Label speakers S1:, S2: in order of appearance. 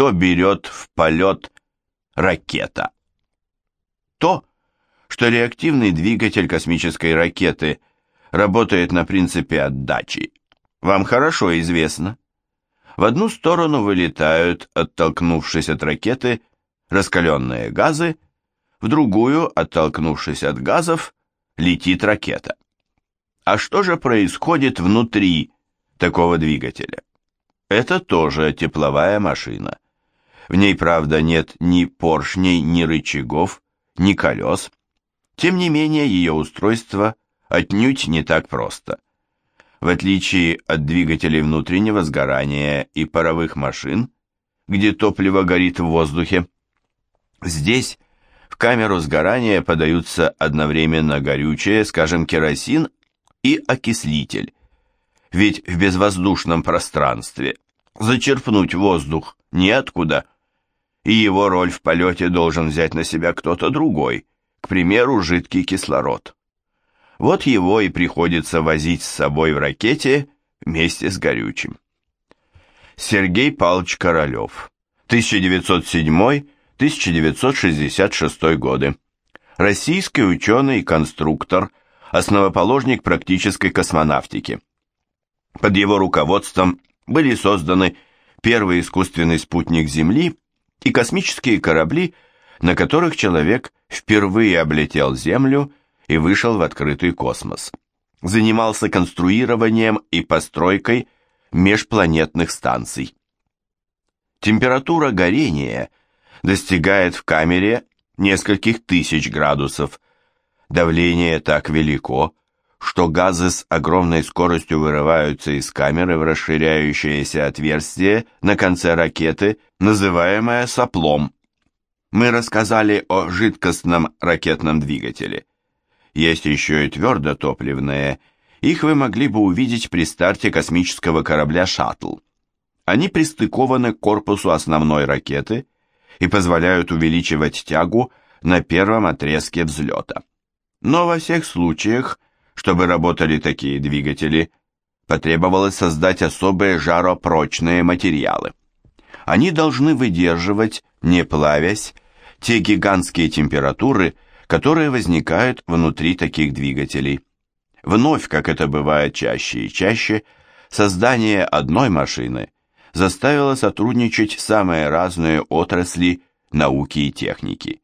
S1: что берет в полет ракета? То, что реактивный двигатель космической ракеты работает на принципе отдачи, вам хорошо известно. В одну сторону вылетают, оттолкнувшись от ракеты, раскаленные газы, в другую, оттолкнувшись от газов, летит ракета. А что же происходит внутри такого двигателя? Это тоже тепловая машина. В ней, правда, нет ни поршней, ни рычагов, ни колес. Тем не менее, ее устройство отнюдь не так просто. В отличие от двигателей внутреннего сгорания и паровых машин, где топливо горит в воздухе, здесь в камеру сгорания подаются одновременно горючее, скажем, керосин и окислитель. Ведь в безвоздушном пространстве зачерпнуть воздух неоткуда, и его роль в полете должен взять на себя кто-то другой, к примеру, жидкий кислород. Вот его и приходится возить с собой в ракете вместе с горючим. Сергей Павлович Королев, 1907-1966 годы. Российский ученый и конструктор, основоположник практической космонавтики. Под его руководством были созданы первый искусственный спутник Земли и космические корабли, на которых человек впервые облетел Землю и вышел в открытый космос. Занимался конструированием и постройкой межпланетных станций. Температура горения достигает в камере нескольких тысяч градусов. Давление так велико, что газы с огромной скоростью вырываются из камеры в расширяющееся отверстие на конце ракеты, называемое соплом. Мы рассказали о жидкостном ракетном двигателе. Есть еще и твердотопливные. Их вы могли бы увидеть при старте космического корабля «Шаттл». Они пристыкованы к корпусу основной ракеты и позволяют увеличивать тягу на первом отрезке взлета. Но во всех случаях – чтобы работали такие двигатели, потребовалось создать особые жаропрочные материалы. Они должны выдерживать, не плавясь, те гигантские температуры, которые возникают внутри таких двигателей. Вновь, как это бывает чаще и чаще, создание одной машины заставило сотрудничать самые разные отрасли науки и техники.